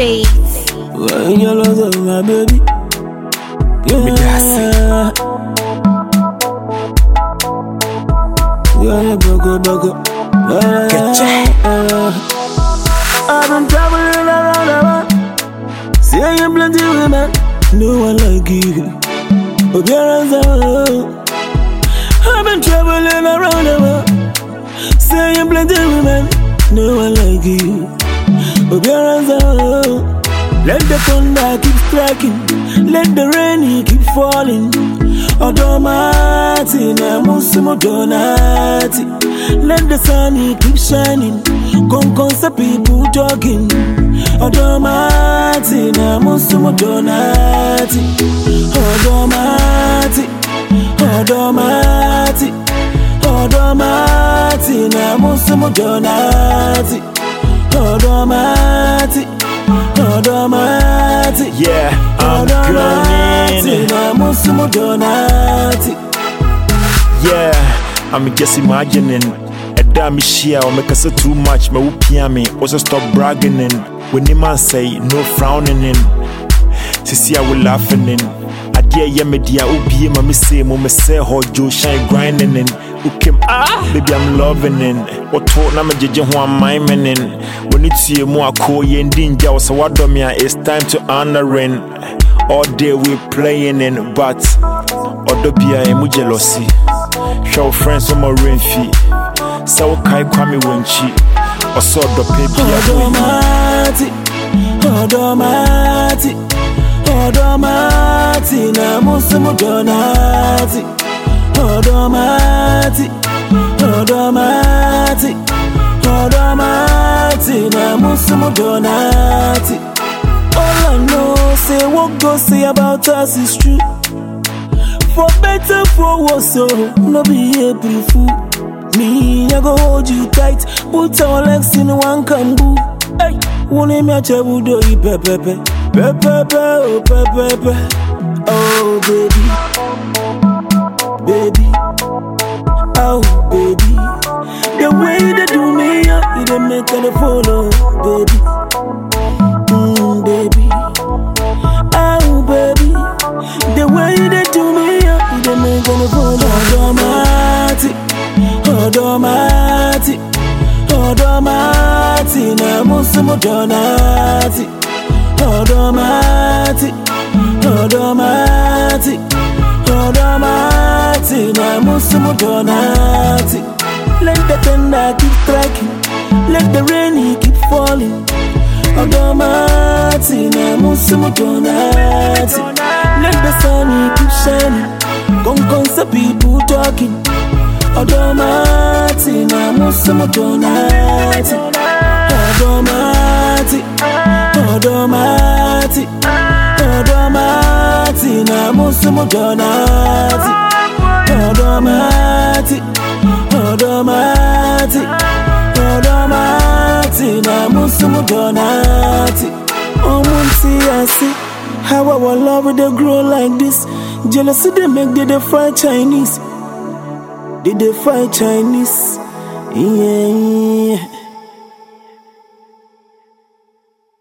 Space. When you love of my baby. Me Yeah. Yeah, bago, bago. Catch I've been traveling around the world. Seeing plenty women. No one like you. But there is a I've been traveling around the world. Seeing plenty women. No one like you. But there is a Let the thunder keep striking. Let the rain keep falling. Automati na musimu donati. Let the sun keep shining. Con people talking. Automati na musimu donati. Automati. Automati. Automati na musimu donati. Automati. Automati. Yeah, I'm Automati gone na musimu donati. Yeah, I'm just imagining. Ɛda me hyia or make us too much, me wo. Also stop bragging in. When the man say no frowning in. Sisi I will laughing in. Adeɛ yɛ me dia obie ma me say me sɛ hɔ Joe shine grinding in. Ukim ah, baby I'm loving in. Wɔto na me gyegye ho amaimen in. When it tie mu akɔ yɛn di ngya wɔ sɛ wadɔ me it's time to honor honoring. All day we playing in, but ɔdɔ bia emu jealousy. Wo friends ɔma remfi. Sɛ wokae kwame wɔ nkyi. Ɔsɛ ɔdɔ pɛ bia wɔyi. Automati, automati na musimu donati. Automati, automati, automati na musimu donati. All I know, say what go say about us is true. For better, for worse, so no be April fool. Me, I go hold you tight, put our legs in one kambu. Hey, one me a chabu do i pepepe, oh pepepe, oh baby, baby, oh baby. The way they do me, it dey make me follow, baby, mm, baby. Oh baby, the way they do me, it dey make follow. Na donati. Automati, automati, automati na musimu donati. Let the thunder keep striking, let the rain keep falling. Automati na musimu donati. Let the sun keep shining. Come concept people talking. Automati na musimu donati. Automati, automati, automati eh, na musimu donati. Eh, automati, automati, eh, automati na musimu donati. Omunti I see how our love they grow like this. Jealousy they make they dey fight Chinese. They dey fight Chinese. Yeah.